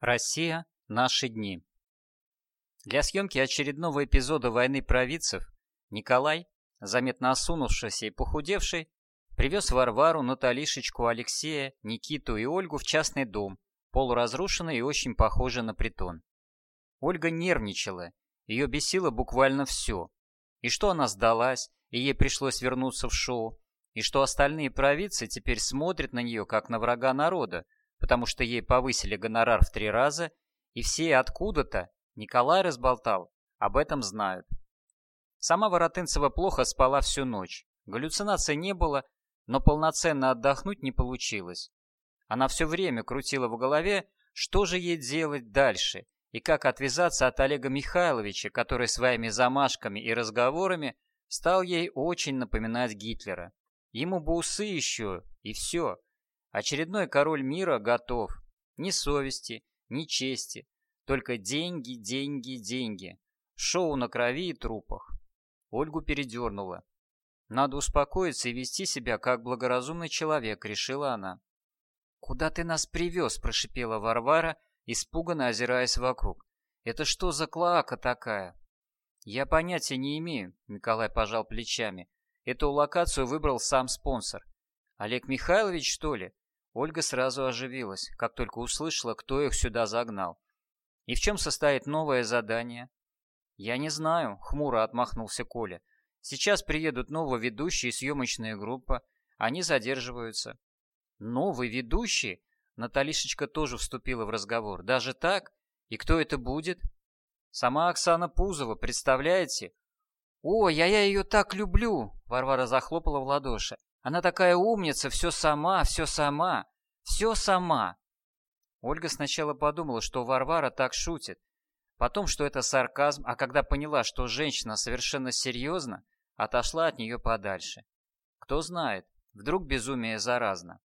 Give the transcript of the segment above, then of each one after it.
Россия. Наши дни. Для съемки очередного эпизода «Войны провидцев» Николай, заметно осунувшийся и похудевший, привез Варвару, Наталишечку, Алексея, Никиту и Ольгу в частный дом, полуразрушенный и очень похожий на притон. Ольга нервничала, ее бесило буквально все. И что она сдалась, и ей пришлось вернуться в шоу, и что остальные провидцы теперь смотрят на нее, как на врага народа, потому что ей повысили гонорар в три раза, и все откуда-то, Николай разболтал, об этом знают. Сама Воротынцева плохо спала всю ночь. Галлюцинаций не было, но полноценно отдохнуть не получилось. Она все время крутила в голове, что же ей делать дальше, и как отвязаться от Олега Михайловича, который своими замашками и разговорами стал ей очень напоминать Гитлера. Ему бы усы еще, и все. Очередной король мира готов. Ни совести, ни чести. Только деньги, деньги, деньги. Шоу на крови и трупах. Ольгу передернуло. Надо успокоиться и вести себя как благоразумный человек, решила она. «Куда ты нас привез?» – прошипела Варвара, испуганно озираясь вокруг. «Это что за клоака такая?» «Я понятия не имею», – Николай пожал плечами. «Эту локацию выбрал сам спонсор. Олег Михайлович, что ли? Ольга сразу оживилась, как только услышала, кто их сюда загнал. И в чем состоит новое задание? Я не знаю, хмуро отмахнулся Коля. Сейчас приедут новые ведущие и съемочная группа. Они задерживаются. Новый ведущий? Наталишечка тоже вступила в разговор. Даже так? И кто это будет? Сама Оксана Пузова, представляете? О, я, я ее так люблю! Варвара захлопала в ладоши. Она такая умница, все сама, все сама, все сама. Ольга сначала подумала, что Варвара так шутит, потом, что это сарказм, а когда поняла, что женщина совершенно серьезна, отошла от нее подальше. Кто знает, вдруг безумие заразно.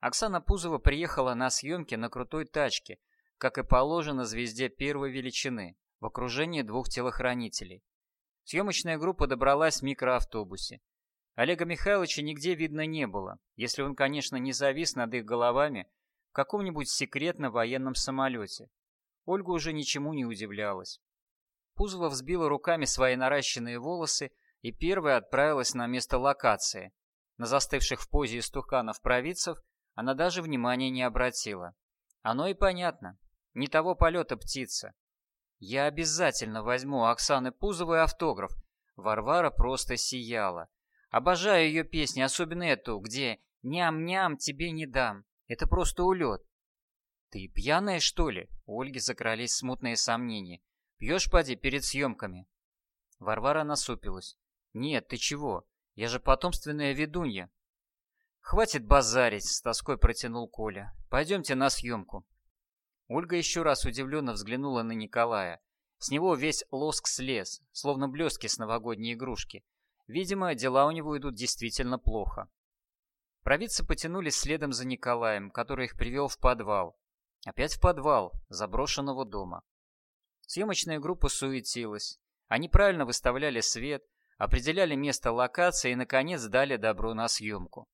Оксана Пузова приехала на съемки на крутой тачке, как и положено звезде первой величины, в окружении двух телохранителей. Съемочная группа добралась в микроавтобусе. Олега Михайловича нигде видно не было, если он, конечно, не завис над их головами в каком-нибудь секретном военном самолете. Ольга уже ничему не удивлялась. Пузова взбила руками свои наращенные волосы и первая отправилась на место локации. На застывших в позе истуканов провидцев она даже внимания не обратила. Оно и понятно. Не того полета птица. Я обязательно возьму Оксаны Пузовой автограф. Варвара просто сияла. Обожаю ее песни, особенно эту, где «Ням-ням, тебе не дам». Это просто улет. «Ты пьяная, что ли?» У Ольги закрались смутные сомнения. «Пьешь, поди, перед съемками?» Варвара насупилась. «Нет, ты чего? Я же потомственная ведунья». «Хватит базарить», — с тоской протянул Коля. «Пойдемте на съемку». Ольга еще раз удивленно взглянула на Николая. С него весь лоск слез, словно блестки с новогодней игрушки. Видимо, дела у него идут действительно плохо. Провидцы потянулись следом за Николаем, который их привел в подвал. Опять в подвал заброшенного дома. Съемочная группа суетилась. Они правильно выставляли свет, определяли место локации и, наконец, дали добро на съемку.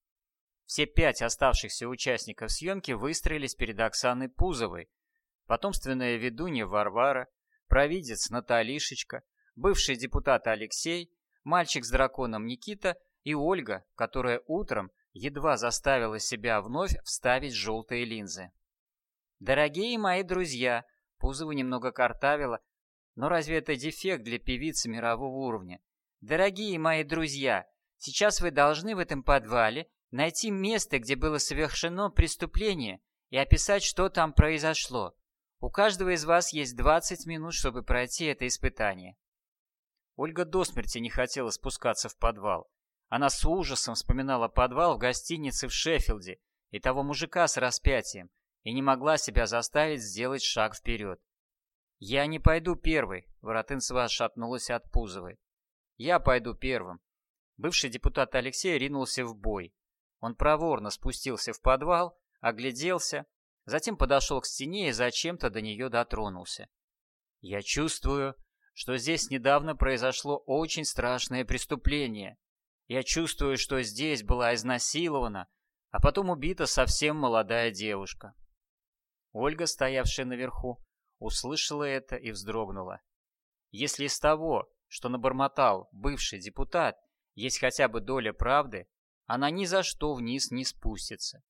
Все пять оставшихся участников съемки выстроились перед Оксаной Пузовой, потомственная ведунья Варвара, провидец Наталишечка, бывший депутат Алексей мальчик с драконом Никита и Ольга, которая утром едва заставила себя вновь вставить желтые линзы. «Дорогие мои друзья!» Пузова немного картавила, но разве это дефект для певицы мирового уровня? «Дорогие мои друзья, сейчас вы должны в этом подвале найти место, где было совершено преступление, и описать, что там произошло. У каждого из вас есть 20 минут, чтобы пройти это испытание. Ольга до смерти не хотела спускаться в подвал. Она с ужасом вспоминала подвал в гостинице в Шеффилде и того мужика с распятием, и не могла себя заставить сделать шаг вперед. «Я не пойду первой», — Воротынцева отшатнулась от Пузовой. «Я пойду первым». Бывший депутат Алексей ринулся в бой. Он проворно спустился в подвал, огляделся, затем подошел к стене и зачем-то до нее дотронулся. «Я чувствую, что здесь недавно произошло очень страшное преступление. Я чувствую, что здесь была изнасилована, а потом убита совсем молодая девушка. Ольга, стоявшая наверху, услышала это и вздрогнула. Если из того, что набормотал бывший депутат, есть хотя бы доля правды, она ни за что вниз не спустится.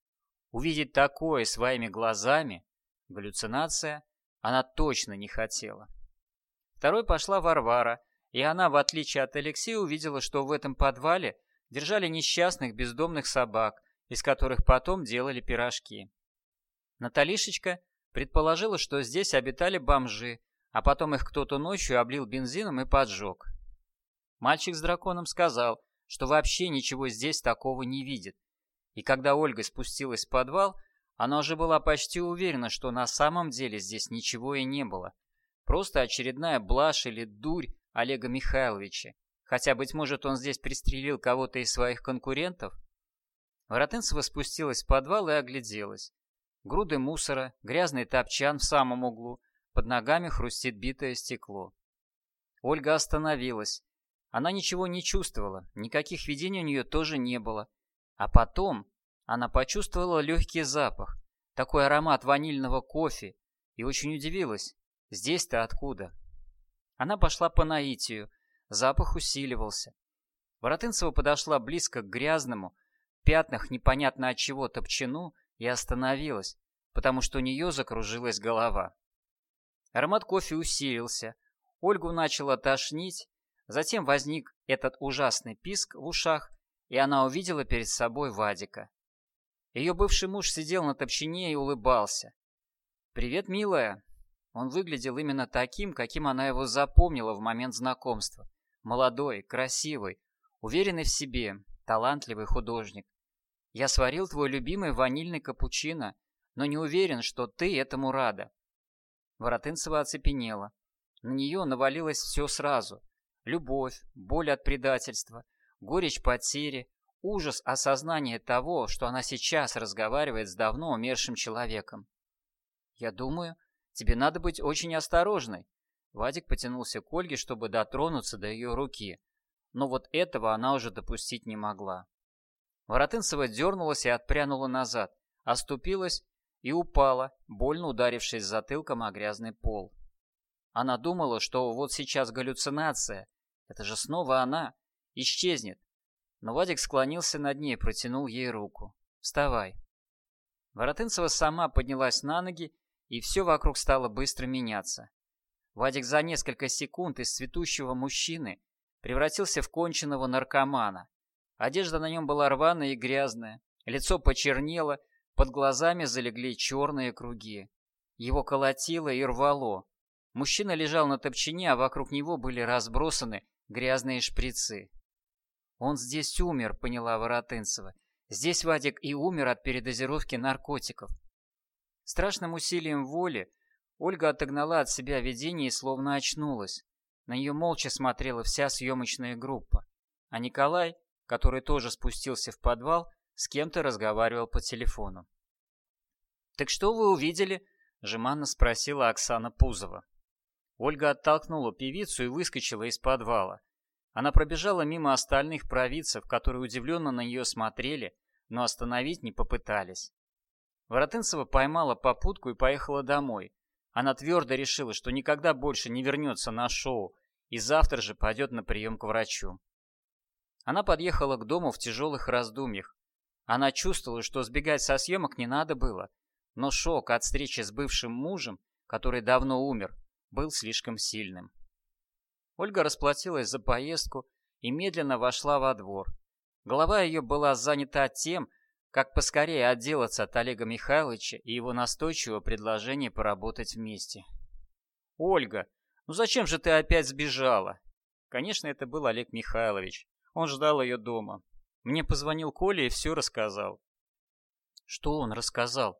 Увидеть такое своими глазами, галлюцинация, она точно не хотела. Второй пошла Варвара, и она, в отличие от Алексея, увидела, что в этом подвале держали несчастных бездомных собак, из которых потом делали пирожки. Наталишечка предположила, что здесь обитали бомжи, а потом их кто-то ночью облил бензином и поджег. Мальчик с драконом сказал, что вообще ничего здесь такого не видит. И когда Ольга спустилась в подвал, она уже была почти уверена, что на самом деле здесь ничего и не было. Просто очередная блажь или дурь Олега Михайловича. Хотя, быть может, он здесь пристрелил кого-то из своих конкурентов? Воротынцева спустилась в подвал и огляделась. Груды мусора, грязный топчан в самом углу, под ногами хрустит битое стекло. Ольга остановилась, она ничего не чувствовала, никаких видений у нее тоже не было. А потом она почувствовала легкий запах, такой аромат ванильного кофе, и очень удивилась. Здесь-то откуда? Она пошла по наитию, запах усиливался. Воротынцева подошла близко к грязному, в пятнах непонятно от чего топчину и остановилась, потому что у нее закружилась голова. Аромат кофе усилился, Ольгу начала тошнить, Затем возник этот ужасный писк в ушах, и она увидела перед собой Вадика. Ее бывший муж сидел на топчине и улыбался. «Привет, милая!» Он выглядел именно таким, каким она его запомнила в момент знакомства. Молодой, красивый, уверенный в себе, талантливый художник. «Я сварил твой любимый ванильный капучино, но не уверен, что ты этому рада». Воротынцева оцепенела. На нее навалилось все сразу – Любовь, боль от предательства, горечь потери, ужас осознания того, что она сейчас разговаривает с давно умершим человеком. «Я думаю, тебе надо быть очень осторожной». Вадик потянулся к Ольге, чтобы дотронуться до ее руки, но вот этого она уже допустить не могла. Воротынцева дернулась и отпрянула назад, оступилась и упала, больно ударившись затылком о грязный пол. Она думала, что вот сейчас галлюцинация, это же снова она. Исчезнет. Но Вадик склонился над ней и протянул ей руку. «Вставай». Воротынцева сама поднялась на ноги, и все вокруг стало быстро меняться. Вадик за несколько секунд из цветущего мужчины превратился в конченного наркомана. Одежда на нем была рваная и грязная, лицо почернело, под глазами залегли черные круги. Его колотило и рвало. Мужчина лежал на топчине, а вокруг него были разбросаны грязные шприцы. «Он здесь умер», — поняла Воротынцева. «Здесь Вадик и умер от передозировки наркотиков». Страшным усилием воли Ольга отогнала от себя видение и словно очнулась. На нее молча смотрела вся съемочная группа. А Николай, который тоже спустился в подвал, с кем-то разговаривал по телефону. «Так что вы увидели?» — жеманно спросила Оксана Пузова. Ольга оттолкнула певицу и выскочила из подвала. Она пробежала мимо остальных провидцев, которые удивленно на нее смотрели, но остановить не попытались. Воротынцева поймала попутку и поехала домой. Она твердо решила, что никогда больше не вернется на шоу и завтра же пойдет на прием к врачу. Она подъехала к дому в тяжелых раздумьях. Она чувствовала, что сбегать со съемок не надо было, но шок от встречи с бывшим мужем, который давно умер, был слишком сильным. Ольга расплатилась за поездку и медленно вошла во двор. Голова ее была занята тем, как поскорее отделаться от Олега Михайловича и его настойчивого предложения поработать вместе. «Ольга, ну зачем же ты опять сбежала?» Конечно, это был Олег Михайлович. Он ждал ее дома. Мне позвонил Коля и все рассказал. Что он рассказал?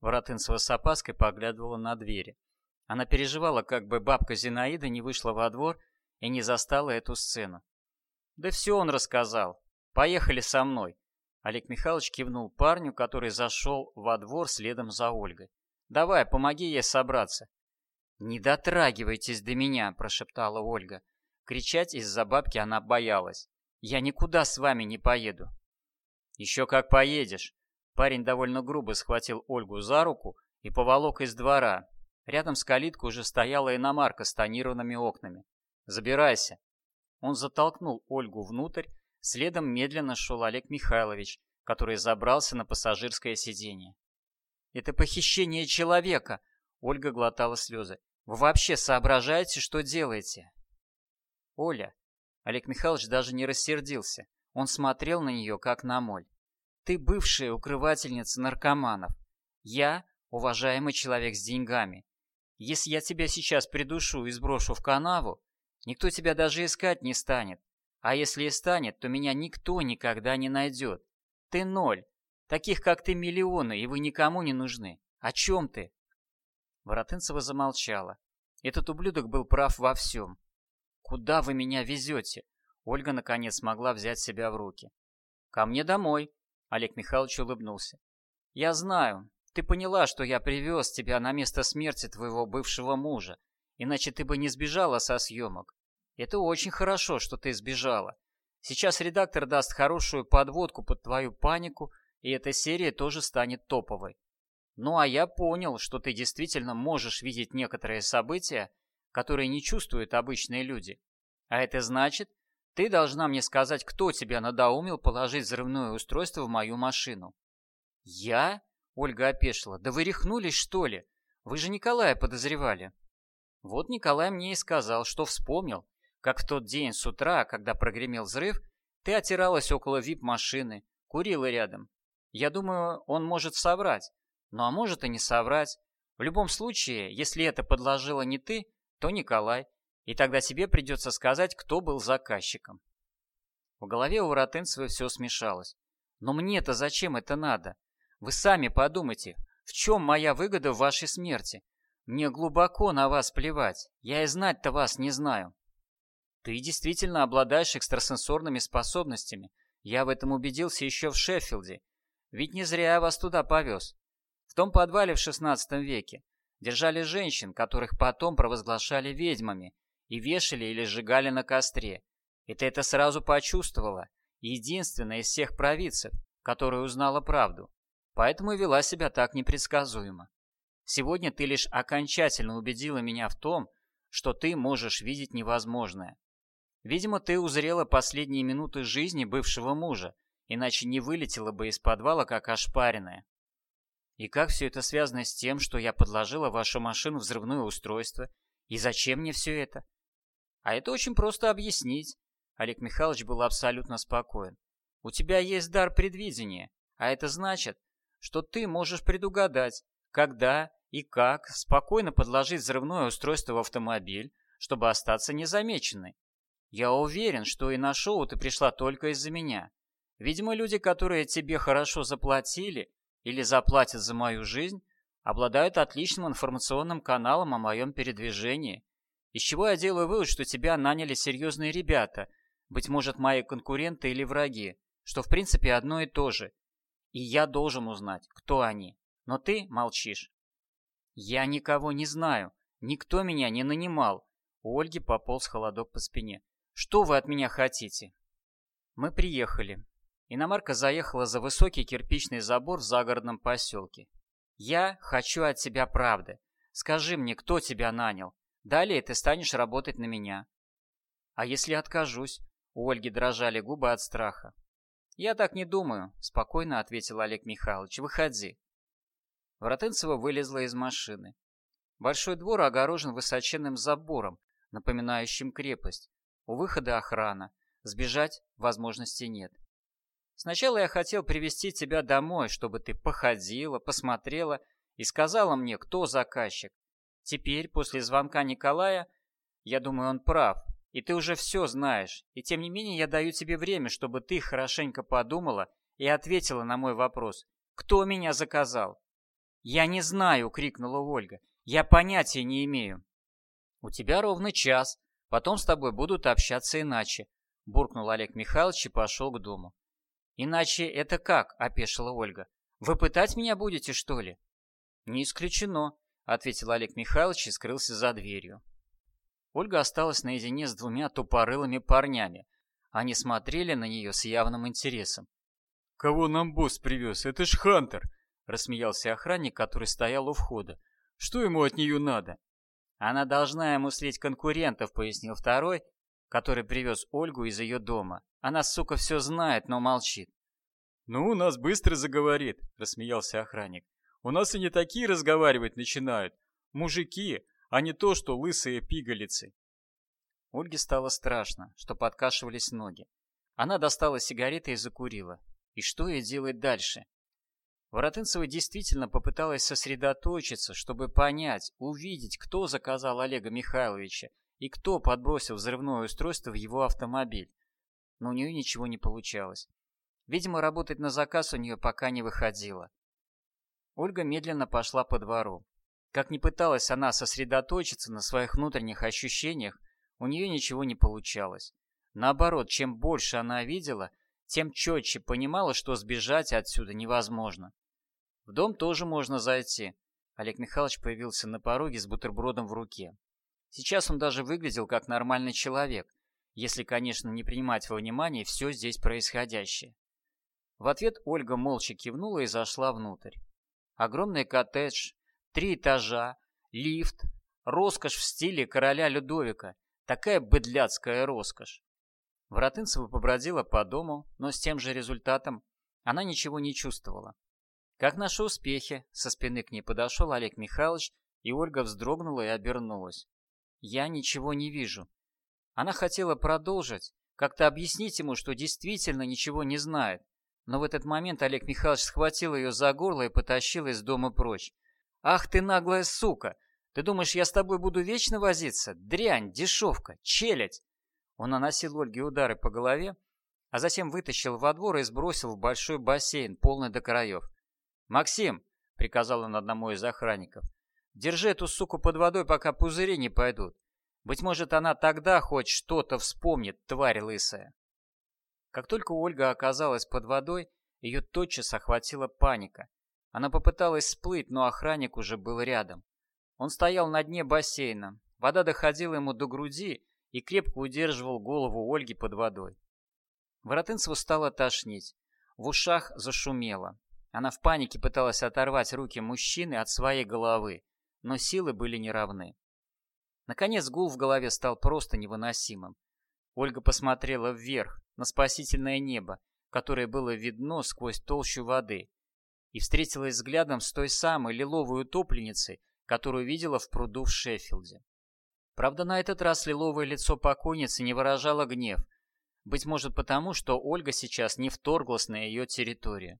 Воротынцева с опаской поглядывала на двери. Она переживала, как бы бабка Зинаида не вышла во двор и не застала эту сцену. «Да все он рассказал. Поехали со мной». Олег Михайлович кивнул парню, который зашел во двор следом за Ольгой. «Давай, помоги ей собраться». «Не дотрагивайтесь до меня», – прошептала Ольга. Кричать из-за бабки она боялась. «Я никуда с вами не поеду». «Еще как поедешь». Парень довольно грубо схватил Ольгу за руку и поволок из двора. Рядом с калиткой уже стояла иномарка с тонированными окнами. «Забирайся!» Он затолкнул Ольгу внутрь, следом медленно шел Олег Михайлович, который забрался на пассажирское сиденье. «Это похищение человека!» Ольга глотала слезы. «Вы вообще соображаете, что делаете?» «Оля!» Олег Михайлович даже не рассердился. Он смотрел на нее, как на моль. «Ты бывшая укрывательница наркоманов. Я — уважаемый человек с деньгами. Если я тебя сейчас придушу и сброшу в канаву, никто тебя даже искать не станет. А если и станет, то меня никто никогда не найдет. Ты ноль. Таких, как ты, миллионы, и вы никому не нужны. О чем ты?» Воротынцева замолчала. Этот ублюдок был прав во всем. «Куда вы меня везете?» Ольга, наконец, смогла взять себя в руки. «Ко мне домой», — Олег Михайлович улыбнулся. «Я знаю. Ты поняла, что я привез тебя на место смерти твоего бывшего мужа, иначе ты бы не сбежала со съемок. Это очень хорошо, что ты сбежала. Сейчас редактор даст хорошую подводку под твою панику, и эта серия тоже станет топовой. Ну а я понял, что ты действительно можешь видеть некоторые события, которые не чувствуют обычные люди. А это значит, ты должна мне сказать, кто тебя надоумил положить взрывное устройство в мою машину. Я? Ольга опешила. Да вы рехнулись, что ли? Вы же Николая подозревали. Вот Николай мне и сказал, что вспомнил, как в тот день с утра, когда прогремел взрыв, ты отиралась около вип-машины, курила рядом. Я думаю, он может соврать. Ну а может и не соврать. В любом случае, если это подложила не ты, то Николай. И тогда тебе придется сказать, кто был заказчиком. В голове у Воротынцева все смешалось. Но мне-то зачем это надо? Вы сами подумайте, в чем моя выгода в вашей смерти? Мне глубоко на вас плевать. Я и знать-то вас не знаю. Ты действительно обладаешь экстрасенсорными способностями. Я в этом убедился еще в Шеффилде. Ведь не зря я вас туда повез. В том подвале в XVI веке держали женщин, которых потом провозглашали ведьмами и вешали или сжигали на костре. И ты это сразу почувствовала. Единственная из всех провидцев, которая узнала правду. Поэтому и вела себя так непредсказуемо. Сегодня ты лишь окончательно убедила меня в том, что ты можешь видеть невозможное. Видимо, ты узрела последние минуты жизни бывшего мужа, иначе не вылетела бы из подвала, как ошпаренная. И как все это связано с тем, что я подложила в вашу машину взрывное устройство? И зачем мне все это? А это очень просто объяснить. Олег Михайлович был абсолютно спокоен. У тебя есть дар предвидения, а это значит, что ты можешь предугадать, когда и как спокойно подложить взрывное устройство в автомобиль, чтобы остаться незамеченной. Я уверен, что и на шоу ты пришла только из-за меня. Видимо, люди, которые тебе хорошо заплатили или заплатят за мою жизнь, обладают отличным информационным каналом о моем передвижении. Из чего я делаю вывод, что тебя наняли серьезные ребята, быть может, мои конкуренты или враги, что в принципе одно и то же. И я должен узнать, кто они. Но ты молчишь. Я никого не знаю. Никто меня не нанимал. У Ольги пополз холодок по спине. Что вы от меня хотите?» Мы приехали. Иномарка заехала за высокий кирпичный забор в загородном поселке. «Я хочу от тебя правды. Скажи мне, кто тебя нанял? Далее ты станешь работать на меня». «А если откажусь?» У Ольги дрожали губы от страха. «Я так не думаю», — спокойно ответил Олег Михайлович. «Выходи». Воротынцева вылезла из машины. Большой двор огорожен высоченным забором, напоминающим крепость. У выхода охрана. Сбежать возможности нет. Сначала я хотел привести тебя домой, чтобы ты походила, посмотрела и сказала мне, кто заказчик. Теперь, после звонка Николая, я думаю, он прав, и ты уже все знаешь. И тем не менее я даю тебе время, чтобы ты хорошенько подумала и ответила на мой вопрос. Кто меня заказал? «Я не знаю!» — крикнула Ольга. «Я понятия не имею!» «У тебя ровно час. Потом с тобой будут общаться иначе», — буркнул Олег Михайлович и пошел к дому. «Иначе это как?» — опешила Ольга. «Вы пытать меня будете, что ли?» «Не исключено», — ответил Олег Михайлович и скрылся за дверью. Ольга осталась наедине с двумя тупорылыми парнями. Они смотрели на нее с явным интересом. «Кого нам босс привез? Это ж Хантер!» — рассмеялся охранник, который стоял у входа. «Что ему от нее надо?» «Она должна ему слить конкурентов», — пояснил второй, который привез Ольгу из ее дома. «Она, сука, все знает, но молчит». «Ну, у нас быстро заговорит», — рассмеялся охранник. «У нас и не такие разговаривать начинают. Мужики, а не то, что лысые пигалицы». Ольге стало страшно, что подкашивались ноги. Она достала сигареты и закурила. И что ей делать дальше? Воротынцева действительно попыталась сосредоточиться, чтобы понять, увидеть, кто заказал Олега Михайловича и кто подбросил взрывное устройство в его автомобиль. Но у нее ничего не получалось. Видимо, работать на заказ у нее пока не выходило. Ольга медленно пошла по двору. Как ни пыталась она сосредоточиться на своих внутренних ощущениях, у нее ничего не получалось. Наоборот, чем больше она видела, тем четче понимала, что сбежать отсюда невозможно. В дом тоже можно зайти. Олег Михайлович появился на пороге с бутербродом в руке. Сейчас он даже выглядел как нормальный человек, если, конечно, не принимать во внимание все здесь происходящее. В ответ Ольга молча кивнула и зашла внутрь. Огромный коттедж, три этажа, лифт, роскошь в стиле короля Людовика, такая быдляцкая роскошь. Воротынцева побродила по дому, но с тем же результатом она ничего не чувствовала. Как наши успехи, со спины к ней подошел Олег Михайлович, и Ольга вздрогнула и обернулась. Я ничего не вижу. Она хотела продолжить, как-то объяснить ему, что действительно ничего не знает. Но в этот момент Олег Михайлович схватил ее за горло и потащил из дома прочь. «Ах ты наглая сука! Ты думаешь, я с тобой буду вечно возиться? Дрянь, дешевка, челядь!» Он наносил Ольге удары по голове, а затем вытащил во двор и сбросил в большой бассейн, полный до краев. «Максим!» — приказал он одному из охранников. «Держи эту суку под водой, пока пузыри не пойдут. Быть может, она тогда хоть что-то вспомнит, тварь лысая». Как только Ольга оказалась под водой, ее тотчас охватила паника. Она попыталась всплыть, но охранник уже был рядом. Он стоял на дне бассейна. Вода доходила ему до груди и крепко удерживал голову Ольги под водой. Воротынцеву стало тошнить. В ушах зашумело. Она в панике пыталась оторвать руки мужчины от своей головы, но силы были неравны. Наконец гул в голове стал просто невыносимым. Ольга посмотрела вверх, на спасительное небо, которое было видно сквозь толщу воды, и встретилась взглядом с той самой лиловой утопленницей, которую видела в пруду в Шеффилде. Правда, на этот раз лиловое лицо покойницы не выражало гнев, быть может потому, что Ольга сейчас не вторглась на ее территорию.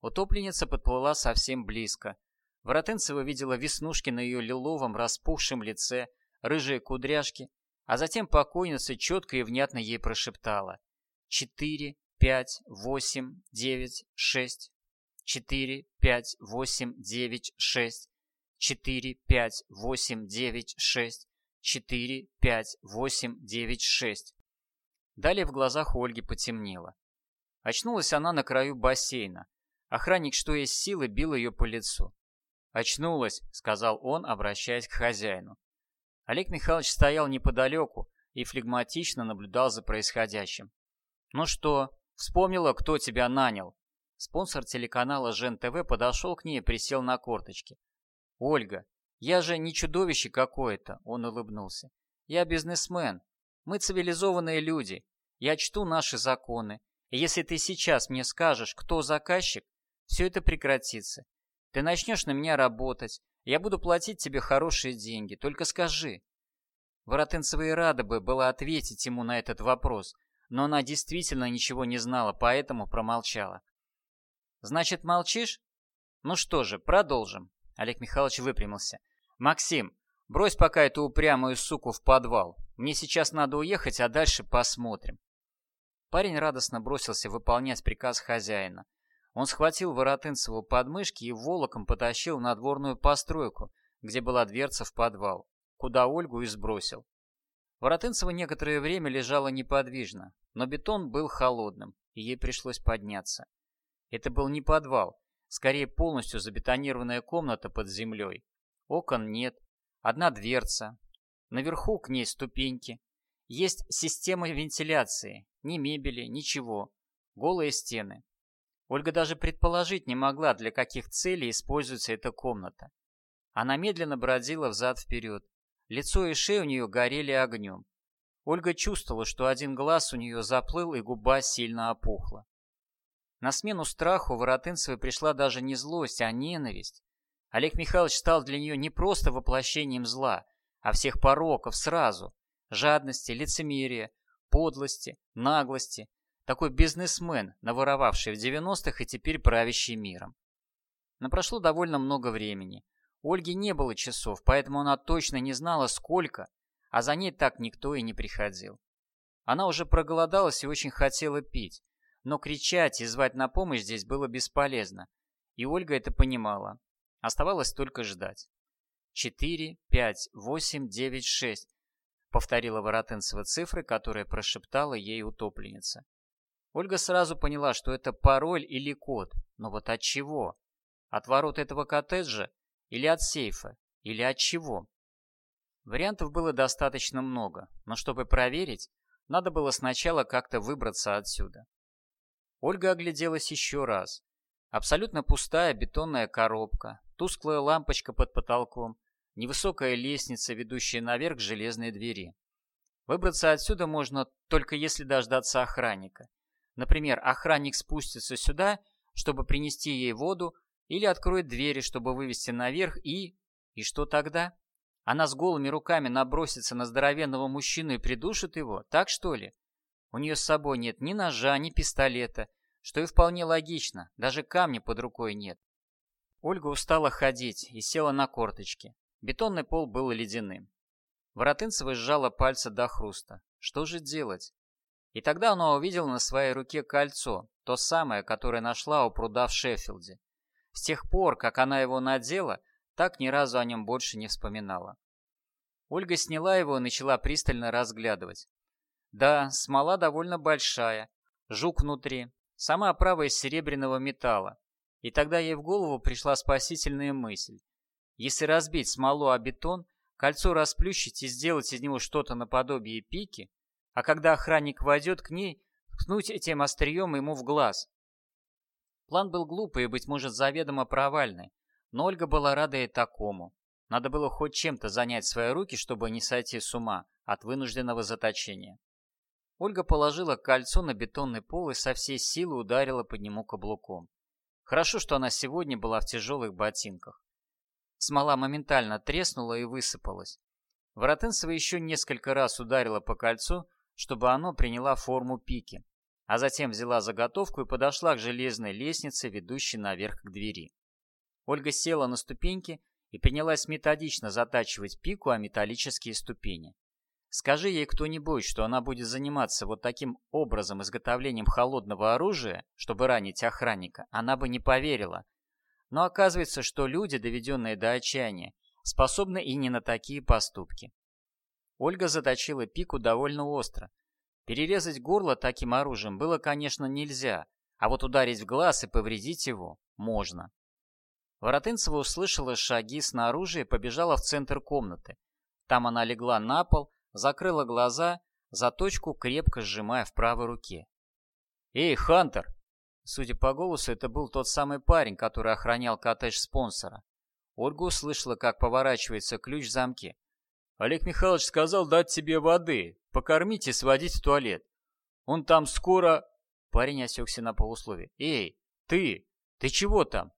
Утопленница подплыла совсем близко. Воротынцева видела веснушки на ее лиловом распухшем лице, рыжие кудряшки, а затем покойница четко и внятно ей прошептала. «Четыре, пять, восемь, девять, шесть. Четыре, пять, восемь, девять, шесть. Четыре, пять, восемь, девять, шесть. Четыре, пять, восемь, девять, шесть». Далее в глазах Ольги потемнело. Очнулась она на краю бассейна, Охранник, что есть силы, бил ее по лицу. «Очнулась», — сказал он, обращаясь к хозяину. Олег Михайлович стоял неподалеку и флегматично наблюдал за происходящим. «Ну что, вспомнила, кто тебя нанял?» Спонсор телеканала ЖН-ТВ подошел к ней и присел на корточки. «Ольга, я же не чудовище какое-то», — он улыбнулся. «Я бизнесмен. Мы цивилизованные люди. Я чту наши законы. И если ты сейчас мне скажешь, кто заказчик, все это прекратится. Ты начнешь на меня работать, я буду платить тебе хорошие деньги, только скажи». Воротынцева и рада бы была ответить ему на этот вопрос, но она действительно ничего не знала, поэтому промолчала. «Значит, молчишь? Ну что же, продолжим». Олег Михайлович выпрямился. «Максим, брось пока эту упрямую суку в подвал. Мне сейчас надо уехать, а дальше посмотрим». Парень радостно бросился выполнять приказ хозяина. Он схватил Воротынцеву под мышки и волоком потащил на дворную постройку, где была дверца в подвал, куда Ольгу и сбросил. Воротынцева некоторое время лежала неподвижно, но бетон был холодным, и ей пришлось подняться. Это был не подвал, скорее полностью забетонированная комната под землей. Окон нет, одна дверца. Наверху к ней ступеньки. Есть система вентиляции, ни мебели, ничего. Голые стены. Ольга даже предположить не могла, для каких целей используется эта комната. Она медленно бродила взад-вперед. Лицо и шея у нее горели огнем. Ольга чувствовала, что один глаз у нее заплыл и губа сильно опухла. На смену страху Воротынцевой пришла даже не злость, а ненависть. Олег Михайлович стал для нее не просто воплощением зла, а всех пороков сразу. Жадности, лицемерия, подлости, наглости, такой бизнесмен, наворовавший в 90-х и теперь правящий миром. Но прошло довольно много времени. У Ольги не было часов, поэтому она точно не знала, сколько, а за ней так никто и не приходил. Она уже проголодалась и очень хотела пить, но кричать и звать на помощь здесь было бесполезно, и Ольга это понимала. Оставалось только ждать. «Четыре, пять, восемь, девять, шесть», — повторила Воротынцева цифры, которые прошептала ей утопленница. Ольга сразу поняла, что это пароль или код, но вот от чего? От ворот этого коттеджа? Или от сейфа? Или от чего? Вариантов было достаточно много, но чтобы проверить, надо было сначала как-то выбраться отсюда. Ольга огляделась еще раз. Абсолютно пустая бетонная коробка, тусклая лампочка под потолком, невысокая лестница, ведущая наверх к железной двери. Выбраться отсюда можно только если дождаться охранника. Например, охранник спустится сюда, чтобы принести ей воду, или откроет двери, чтобы вывести наверх, и... И что тогда? Она с голыми руками набросится на здоровенного мужчину и придушит его? Так что ли? У нее с собой нет ни ножа, ни пистолета, что и вполне логично, даже камня под рукой нет. Ольга устала ходить и села на корточки. Бетонный пол был ледяным. Воротынцева сжала пальцы до хруста. Что же делать? И тогда она увидела на своей руке кольцо, то самое, которое нашла у пруда в Шеффилде. С тех пор, как она его надела, так ни разу о нем больше не вспоминала. Ольга сняла его и начала пристально разглядывать. Да, смола довольно большая, жук внутри, сама оправа из серебряного металла. И тогда ей в голову пришла спасительная мысль. Если разбить смолу о бетон, кольцо расплющить и сделать из него что-то наподобие пики, а когда охранник войдет к ней, ткнуть этим острием ему в глаз. План был глупый и, быть может, заведомо провальный, но Ольга была рада и такому. Надо было хоть чем-то занять свои руки, чтобы не сойти с ума от вынужденного заточения. Ольга положила кольцо на бетонный пол и со всей силы ударила по нему каблуком. Хорошо, что она сегодня была в тяжелых ботинках. Смола моментально треснула и высыпалась. Воротынцева еще несколько раз ударила по кольцу, чтобы оно приняло форму пики, а затем взяла заготовку и подошла к железной лестнице, ведущей наверх к двери. Ольга села на ступеньки и принялась методично затачивать пику о металлические ступени. Скажи ей кто-нибудь, что она будет заниматься вот таким образом изготовлением холодного оружия, чтобы ранить охранника, она бы не поверила. Но оказывается, что люди, доведенные до отчаяния, способны и не на такие поступки. Ольга заточила пику довольно остро. Перерезать горло таким оружием было, конечно, нельзя, а вот ударить в глаз и повредить его можно. Воротынцева услышала шаги снаружи и побежала в центр комнаты. Там она легла на пол, закрыла глаза, заточку крепко сжимая в правой руке. «Эй, Хантер!» Судя по голосу, это был тот самый парень, который охранял коттедж спонсора. Ольга услышала, как поворачивается ключ в замке. Олег Михайлович сказал дать тебе воды, покормить и сводить в туалет. Он там скоро...» Парень осекся на полуслове. «Эй, ты! Ты чего там?»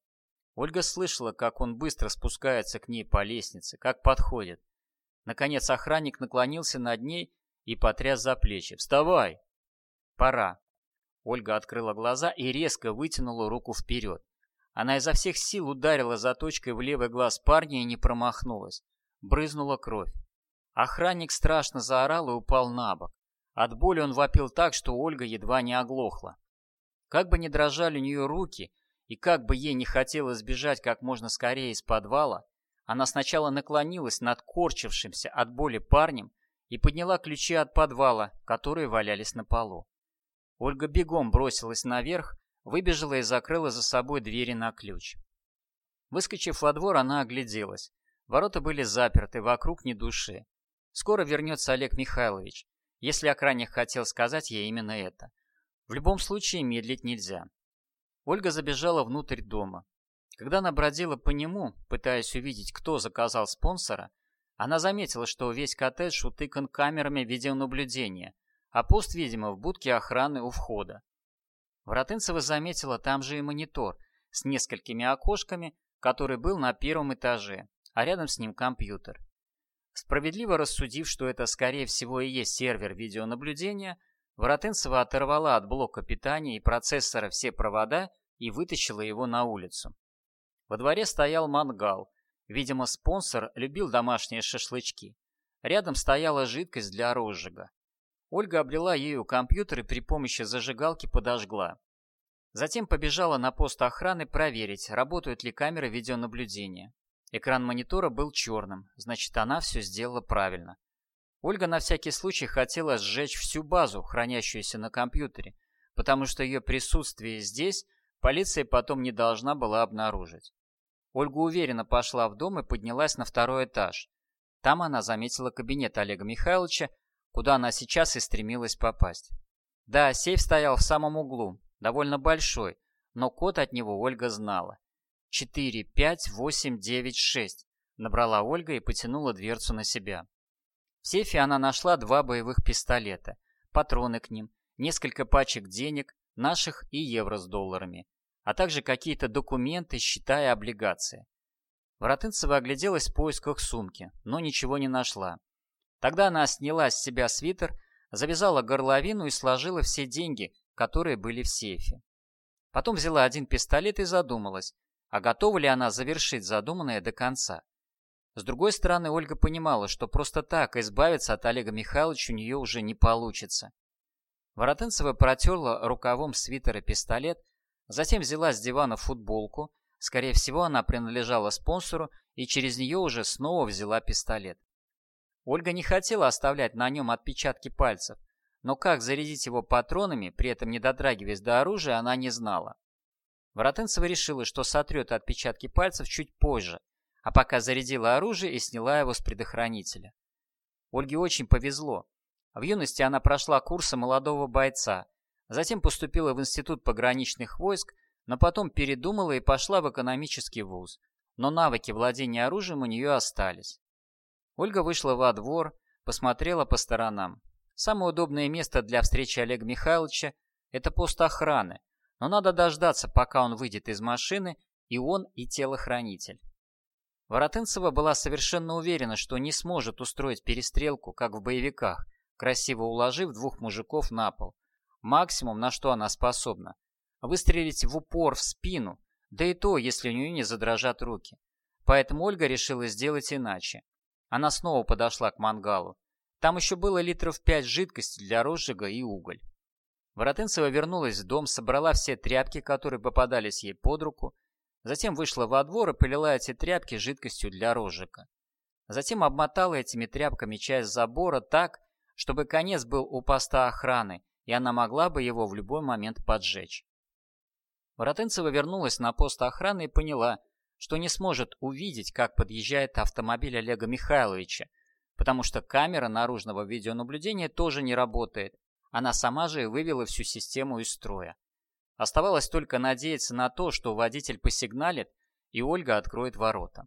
Ольга слышала, как он быстро спускается к ней по лестнице, как подходит. Наконец охранник наклонился над ней и потряс за плечи. «Вставай!» «Пора!» Ольга открыла глаза и резко вытянула руку вперед. Она изо всех сил ударила заточкой в левый глаз парня и не промахнулась. Брызнула кровь. Охранник страшно заорал и упал на бок. От боли он вопил так, что Ольга едва не оглохла. Как бы ни дрожали у нее руки, и как бы ей не хотелось сбежать как можно скорее из подвала, она сначала наклонилась над корчившимся от боли парнем и подняла ключи от подвала, которые валялись на полу. Ольга бегом бросилась наверх, выбежала и закрыла за собой двери на ключ. Выскочив во двор, она огляделась. Ворота были заперты, вокруг ни души. Скоро вернется Олег Михайлович, если охранник хотел сказать ей именно это. В любом случае медлить нельзя. Ольга забежала внутрь дома. Когда она бродила по нему, пытаясь увидеть, кто заказал спонсора, она заметила, что весь коттедж утыкан камерами видеонаблюдения, а пост, видимо, в будке охраны у входа. Воротынцева заметила там же и монитор с несколькими окошками, который был на первом этаже, а рядом с ним компьютер. Справедливо рассудив, что это, скорее всего, и есть сервер видеонаблюдения, Воротынцева оторвала от блока питания и процессора все провода и вытащила его на улицу. Во дворе стоял мангал. Видимо, спонсор любил домашние шашлычки. Рядом стояла жидкость для розжига. Ольга облила ею компьютер и при помощи зажигалки подожгла. Затем побежала на пост охраны проверить, работают ли камеры видеонаблюдения. Экран монитора был черным, значит, она все сделала правильно. Ольга на всякий случай хотела сжечь всю базу, хранящуюся на компьютере, потому что ее присутствие здесь полиция потом не должна была обнаружить. Ольга уверенно пошла в дом и поднялась на второй этаж. Там она заметила кабинет Олега Михайловича, куда она сейчас и стремилась попасть. Да, сейф стоял в самом углу, довольно большой, но код от него Ольга знала. 4, 5, 8, 9, 6. Набрала Ольга и потянула дверцу на себя. В сейфе она нашла два боевых пистолета, патроны к ним, несколько пачек денег, наших и евро с долларами, а также какие-то документы, счета и облигации. Воротынцева огляделась в поисках сумки, но ничего не нашла. Тогда она сняла с себя свитер, завязала горловину и сложила все деньги, которые были в сейфе. Потом взяла один пистолет и задумалась, а готова ли она завершить задуманное до конца. С другой стороны, Ольга понимала, что просто так избавиться от Олега Михайловича у нее уже не получится. Воротынцева протерла рукавом свитера пистолет, затем взяла с дивана футболку, скорее всего, она принадлежала спонсору, и через нее уже снова взяла пистолет. Ольга не хотела оставлять на нем отпечатки пальцев, но как зарядить его патронами, при этом не дотрагиваясь до оружия, она не знала. Воротынцева решила, что сотрет отпечатки пальцев чуть позже, а пока зарядила оружие и сняла его с предохранителя. Ольге очень повезло. В юности она прошла курсы молодого бойца, затем поступила в Институт пограничных войск, но потом передумала и пошла в экономический вуз. Но навыки владения оружием у нее остались. Ольга вышла во двор, посмотрела по сторонам. Самое удобное место для встречи Олега Михайловича – это пост охраны, но надо дождаться, пока он выйдет из машины, и он, и телохранитель. Воротынцева была совершенно уверена, что не сможет устроить перестрелку, как в боевиках, красиво уложив двух мужиков на пол. Максимум, на что она способна – выстрелить в упор в спину, да и то, если у нее не задрожат руки. Поэтому Ольга решила сделать иначе. Она снова подошла к мангалу. Там еще было литров пять жидкости для розжига и уголь. Воротынцева вернулась в дом, собрала все тряпки, которые попадались ей под руку, затем вышла во двор и полила эти тряпки жидкостью для розжига. Затем обмотала этими тряпками часть забора так, чтобы конец был у поста охраны, и она могла бы его в любой момент поджечь. Воротынцева вернулась на пост охраны и поняла, что не сможет увидеть, как подъезжает автомобиль Олега Михайловича, потому что камера наружного видеонаблюдения тоже не работает. Она сама же и вывела всю систему из строя. Оставалось только надеяться на то, что водитель посигналит, и Ольга откроет ворота.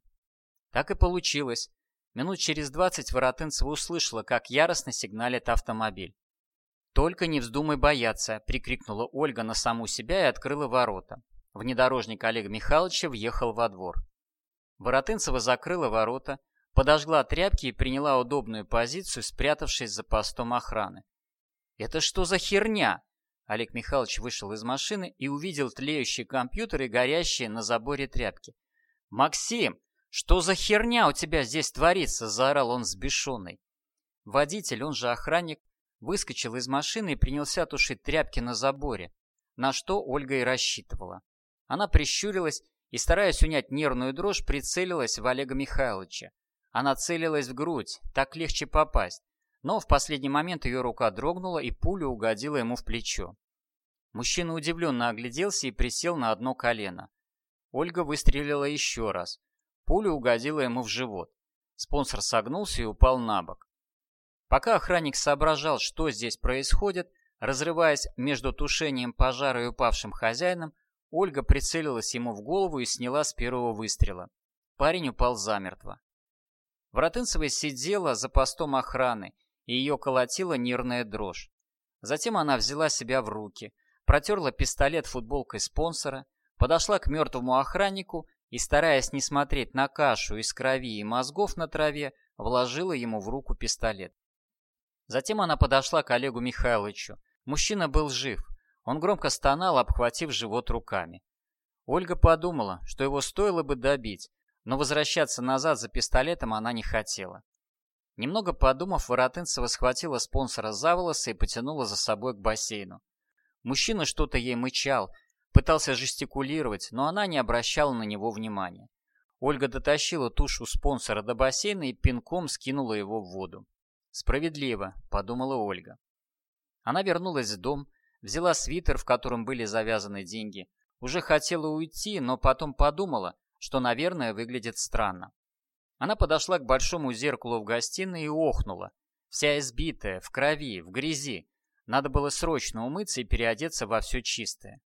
Так и получилось. Минут через двадцать Воротынцева услышала, как яростно сигналит автомобиль. «Только не вздумай бояться!» — прикрикнула Ольга на саму себя и открыла ворота. Внедорожник Олега Михайловича въехал во двор. Воротынцева закрыла ворота, подожгла тряпки и приняла удобную позицию, спрятавшись за постом охраны. «Это что за херня?» Олег Михайлович вышел из машины и увидел тлеющий компьютер и горящие на заборе тряпки. «Максим, что за херня у тебя здесь творится?» – заорал он сбешенный. Водитель, он же охранник, выскочил из машины и принялся тушить тряпки на заборе, на что Ольга и рассчитывала. Она прищурилась и, стараясь унять нервную дрожь, прицелилась в Олега Михайловича. Она целилась в грудь, так легче попасть. Но в последний момент ее рука дрогнула, и пуля угодила ему в плечо. Мужчина удивленно огляделся и присел на одно колено. Ольга выстрелила еще раз. Пуля угодила ему в живот. Спонсор согнулся и упал на бок. Пока охранник соображал, что здесь происходит, разрываясь между тушением пожара и упавшим хозяином, Ольга прицелилась ему в голову и сняла с первого выстрела. Парень упал замертво. Воротынцева сидела за постом охраны, и ее колотила нервная дрожь. Затем она взяла себя в руки, протерла пистолет футболкой спонсора, подошла к мертвому охраннику и, стараясь не смотреть на кашу из крови и мозгов на траве, вложила ему в руку пистолет. Затем она подошла к Олегу Михайловичу. Мужчина был жив. Он громко стонал, обхватив живот руками. Ольга подумала, что его стоило бы добить, но возвращаться назад за пистолетом она не хотела. Немного подумав, Воротынцева схватила спонсора за волосы и потянула за собой к бассейну. Мужчина что-то ей мычал, пытался жестикулировать, но она не обращала на него внимания. Ольга дотащила тушу спонсора до бассейна и пинком скинула его в воду. «Справедливо», — подумала Ольга. Она вернулась в дом, взяла свитер, в котором были завязаны деньги. Уже хотела уйти, но потом подумала, что, наверное, выглядит странно. Она подошла к большому зеркалу в гостиной и охнула. Вся избитая, в крови, в грязи. Надо было срочно умыться и переодеться во все чистое.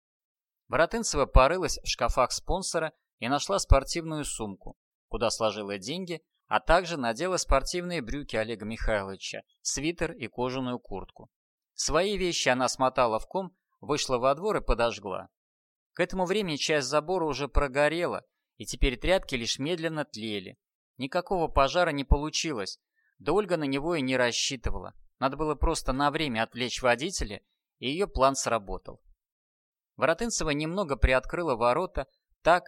Воротынцева порылась в шкафах спонсора и нашла спортивную сумку, куда сложила деньги, а также надела спортивные брюки Олега Михайловича, свитер и кожаную куртку. Свои вещи она смотала в ком, вышла во двор и подожгла. К этому времени часть забора уже прогорела, и теперь тряпки лишь медленно тлели. Никакого пожара не получилось, да Ольга на него и не рассчитывала. Надо было просто на время отвлечь водителя, и ее план сработал. Воротынцева немного приоткрыла ворота так,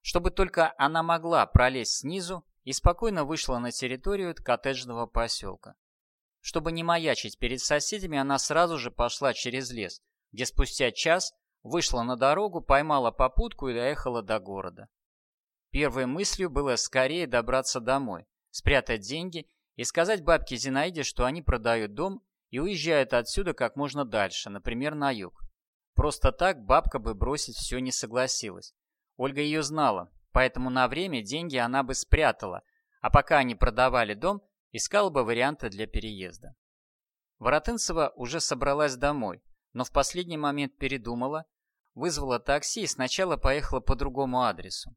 чтобы только она могла пролезть снизу и спокойно вышла на территорию коттеджного поселка. Чтобы не маячить перед соседями, она сразу же пошла через лес, где спустя час вышла на дорогу, поймала попутку и доехала до города. Первой мыслью было скорее добраться домой, спрятать деньги и сказать бабке Зинаиде, что они продают дом и уезжают отсюда как можно дальше, например, на юг. Просто так бабка бы бросить все не согласилась. Ольга ее знала, поэтому на время деньги она бы спрятала, а пока они продавали дом, искала бы варианты для переезда. Воротынцева уже собралась домой, но в последний момент передумала, вызвала такси и сначала поехала по другому адресу.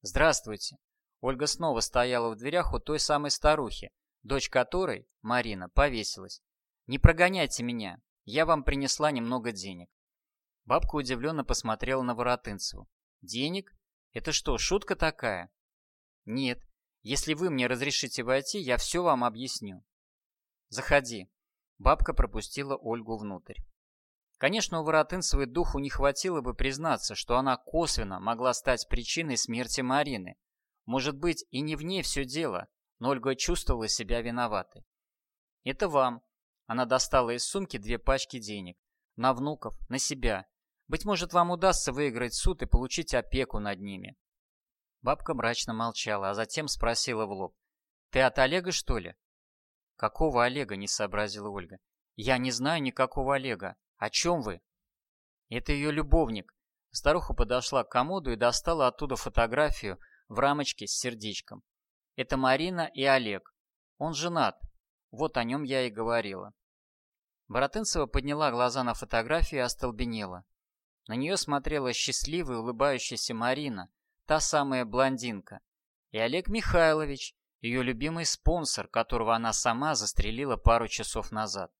«Здравствуйте». Ольга снова стояла в дверях у той самой старухи, дочь которой, Марина, повесилась. «Не прогоняйте меня, я вам принесла немного денег». Бабка удивленно посмотрела на Воротынцеву. «Денег? Это что, шутка такая?» «Нет. Если вы мне разрешите войти, я все вам объясню». «Заходи». Бабка пропустила Ольгу внутрь. Конечно, у Воротынцевой духу не хватило бы признаться, что она косвенно могла стать причиной смерти Марины. Может быть, и не в ней все дело, но Ольга чувствовала себя виноватой. «Это вам». Она достала из сумки две пачки денег. На внуков, на себя. Быть может, вам удастся выиграть суд и получить опеку над ними. Бабка мрачно молчала, а затем спросила в лоб. «Ты от Олега, что ли?» «Какого Олега?» — не сообразила Ольга. «Я не знаю никакого Олега. «О чем вы?» «Это ее любовник». Старуха подошла к комоду и достала оттуда фотографию в рамочке с сердечком. «Это Марина и Олег. Он женат. Вот о нем я и говорила». Боротынцева подняла глаза на фотографию и остолбенела. На нее смотрела счастливая, улыбающаяся Марина, та самая блондинка. И Олег Михайлович, ее любимый спонсор, которого она сама застрелила пару часов назад.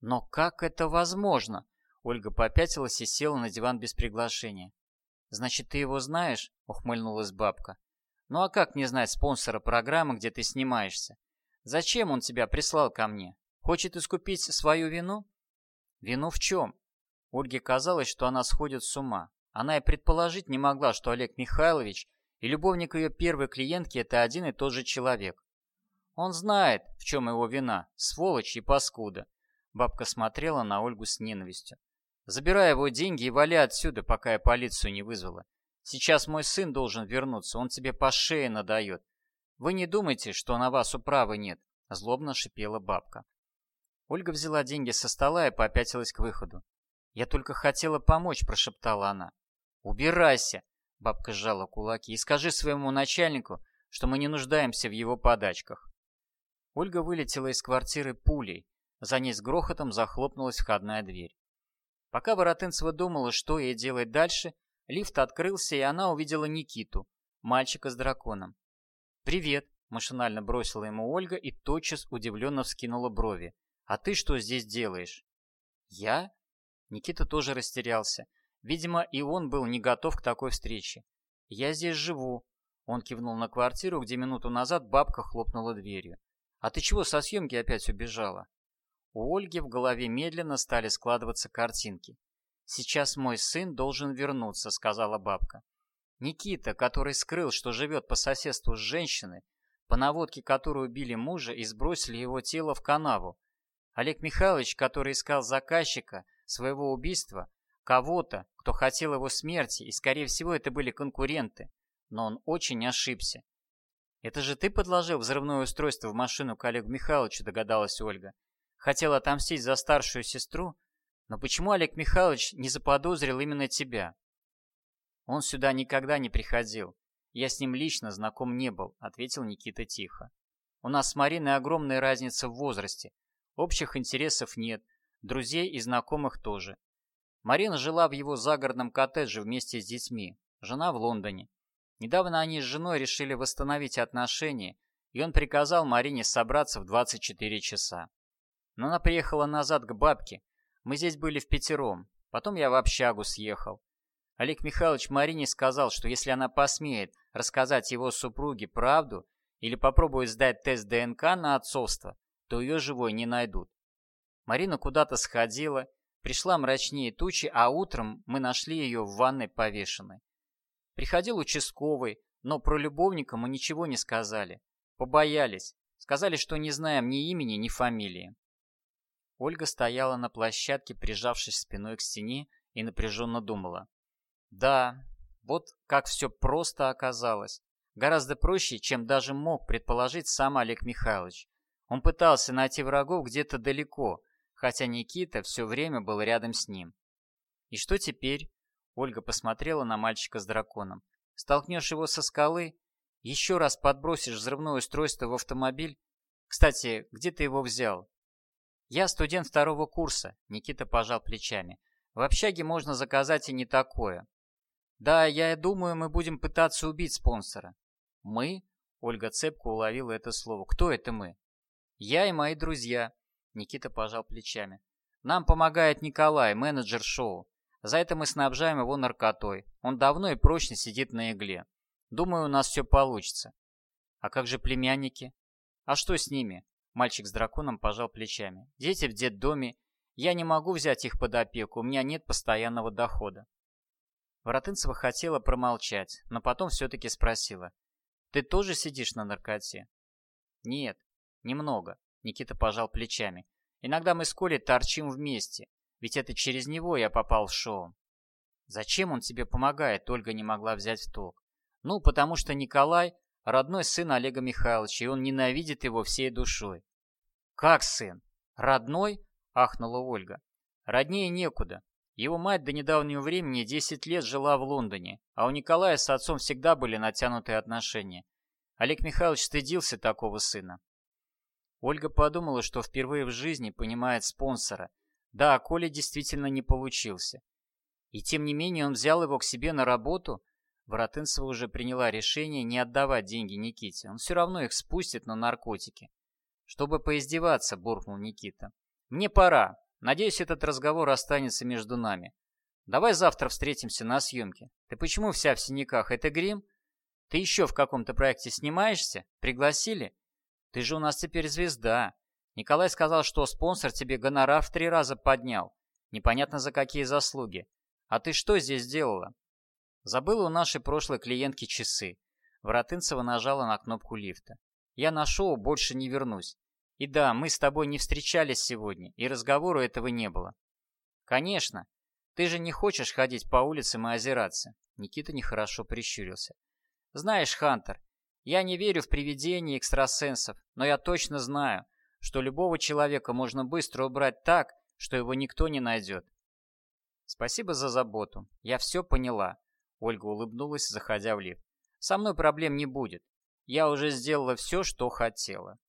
Но как это возможно? Ольга попятилась и села на диван без приглашения. Значит, ты его знаешь? Ухмыльнулась бабка. Ну а как не знать спонсора программы, где ты снимаешься? Зачем он тебя прислал ко мне? Хочет искупить свою вину? Вину в чем? Ольге казалось, что она сходит с ума. Она и предположить не могла, что Олег Михайлович и любовник ее первой клиентки – это один и тот же человек. Он знает, в чем его вина, сволочь и паскуда. Бабка смотрела на Ольгу с ненавистью. «Забирай его деньги и вали отсюда, пока я полицию не вызвала. Сейчас мой сын должен вернуться, он тебе по шее надает. Вы не думайте, что на вас управы нет», — злобно шипела бабка. Ольга взяла деньги со стола и попятилась к выходу. «Я только хотела помочь», — прошептала она. «Убирайся!» — бабка сжала кулаки. «И скажи своему начальнику, что мы не нуждаемся в его подачках». Ольга вылетела из квартиры пулей, за ней с грохотом захлопнулась входная дверь. Пока Воротынцева думала, что ей делать дальше, Лифт открылся, и она увидела Никиту, мальчика с драконом. «Привет!» – машинально бросила ему Ольга и тотчас удивленно вскинула брови. «А ты что здесь делаешь?» «Я?» Никита тоже растерялся. Видимо, и он был не готов к такой встрече. «Я здесь живу», он кивнул на квартиру, где минуту назад бабка хлопнула дверью. «А ты чего со съемки опять убежала?» У Ольги в голове медленно стали складываться картинки. «Сейчас мой сын должен вернуться», — сказала бабка. Никита, который скрыл, что живет по соседству с женщиной, по наводке которой убили мужа и сбросили его тело в канаву. Олег Михайлович, который искал заказчика своего убийства, кого-то, кто хотел его смерти, и, скорее всего, это были конкуренты но он очень ошибся. «Это же ты подложил взрывное устройство в машину к Олегу Михайловичу», догадалась Ольга. «Хотел отомстить за старшую сестру? Но почему Олег Михайлович не заподозрил именно тебя?» «Он сюда никогда не приходил. Я с ним лично знаком не был», — ответил Никита тихо. «У нас с Мариной огромная разница в возрасте. Общих интересов нет, друзей и знакомых тоже. Марина жила в его загородном коттедже вместе с детьми, жена в Лондоне. Недавно они с женой решили восстановить отношения, и он приказал Марине собраться в 24 часа. Но она приехала назад к бабке. Мы здесь были в пятером. Потом я в общагу съехал. Олег Михайлович Марине сказал, что если она посмеет рассказать его супруге правду или попробует сдать тест ДНК на отцовство, то ее живой не найдут. Марина куда-то сходила, пришла мрачнее тучи, а утром мы нашли ее в ванной повешенной. Приходил участковый, но про любовника мы ничего не сказали. Побоялись. Сказали, что не знаем ни имени, ни фамилии. Ольга стояла на площадке, прижавшись спиной к стене, и напряженно думала. Да, вот как все просто оказалось. Гораздо проще, чем даже мог предположить сам Олег Михайлович. Он пытался найти врагов где-то далеко, хотя Никита все время был рядом с ним. И что теперь? Ольга посмотрела на мальчика с драконом. «Столкнешь его со скалы, еще раз подбросишь взрывное устройство в автомобиль. Кстати, где ты его взял?» «Я студент второго курса», — Никита пожал плечами. «В общаге можно заказать и не такое». «Да, я думаю, мы будем пытаться убить спонсора». «Мы?» — Ольга цепко уловила это слово. «Кто это мы?» «Я и мои друзья», — Никита пожал плечами. «Нам помогает Николай, менеджер шоу. За это мы снабжаем его наркотой. Он давно и прочно сидит на игле. Думаю, у нас все получится. А как же племянники? А что с ними? Мальчик с драконом пожал плечами. Дети в детдоме. Я не могу взять их под опеку, у меня нет постоянного дохода. Воротынцева хотела промолчать, но потом все-таки спросила. «Ты тоже сидишь на наркоте?» «Нет, немного», — Никита пожал плечами. «Иногда мы с Колей торчим вместе. Ведь это через него я попал в шоу. Зачем он тебе помогает, Ольга не могла взять в толк. Ну, потому что Николай – родной сын Олега Михайловича, и он ненавидит его всей душой. Как сын? Родной? Ахнула Ольга. Роднее некуда. Его мать до недавнего времени 10 лет жила в Лондоне, а у Николая с отцом всегда были натянутые отношения. Олег Михайлович стыдился такого сына. Ольга подумала, что впервые в жизни понимает спонсора – да, Коля действительно не получился. И тем не менее он взял его к себе на работу. Воротынцева уже приняла решение не отдавать деньги Никите. Он все равно их спустит на наркотики. Чтобы поиздеваться, буркнул Никита. Мне пора. Надеюсь, этот разговор останется между нами. Давай завтра встретимся на съемке. Ты почему вся в синяках? Это грим? Ты еще в каком-то проекте снимаешься? Пригласили? Ты же у нас теперь звезда. Николай сказал, что спонсор тебе гонорар в три раза поднял. Непонятно за какие заслуги. А ты что здесь делала? Забыла у нашей прошлой клиентки часы. Воротынцева нажала на кнопку лифта. Я на шоу больше не вернусь. И да, мы с тобой не встречались сегодня, и разговору этого не было. Конечно. Ты же не хочешь ходить по улицам и озираться. Никита нехорошо прищурился. Знаешь, Хантер, я не верю в привидения экстрасенсов, но я точно знаю, что любого человека можно быстро убрать так, что его никто не найдет. Спасибо за заботу. Я все поняла. Ольга улыбнулась, заходя в лифт. Со мной проблем не будет. Я уже сделала все, что хотела.